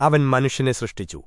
അവൻ മനുഷ്യനെ സൃഷ്ടിച്ചു